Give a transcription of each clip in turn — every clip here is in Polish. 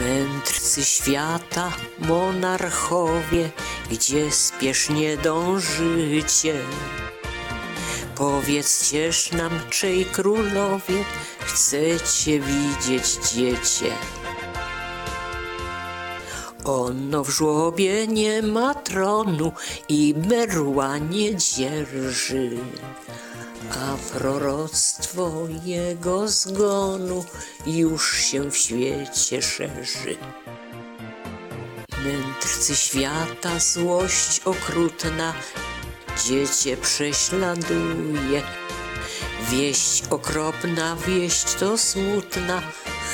Mędrcy świata, monarchowie, gdzie spiesznie dążycie? Powiedzcież nam, czej królowie, chcecie widzieć dziecię. Ono w żłobie nie ma tronu i berła nie dzierży, a proroctwo jego zgonu już się w świecie szerzy. Mędrcy świata, złość okrutna, dziecię prześladuje. Wieść okropna, wieść to smutna,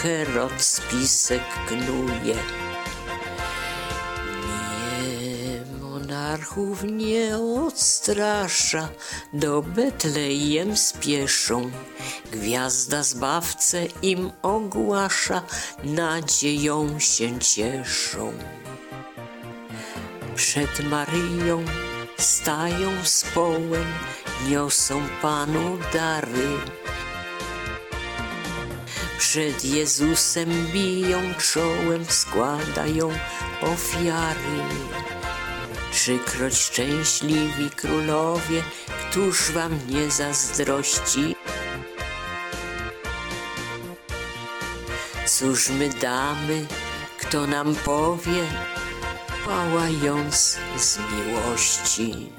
Herod spisek knuje. Monarchów nie odstrasza, do Betlejem spieszą. Gwiazda zbawcę im ogłasza, nadzieją się cieszą. Przed Maryją stają z połem, niosą Panu dary. Przed Jezusem biją czołem, składają ofiary. Trzykroć szczęśliwi królowie, któż wam nie zazdrości? Cóż my damy, kto nam powie, pałając z miłości.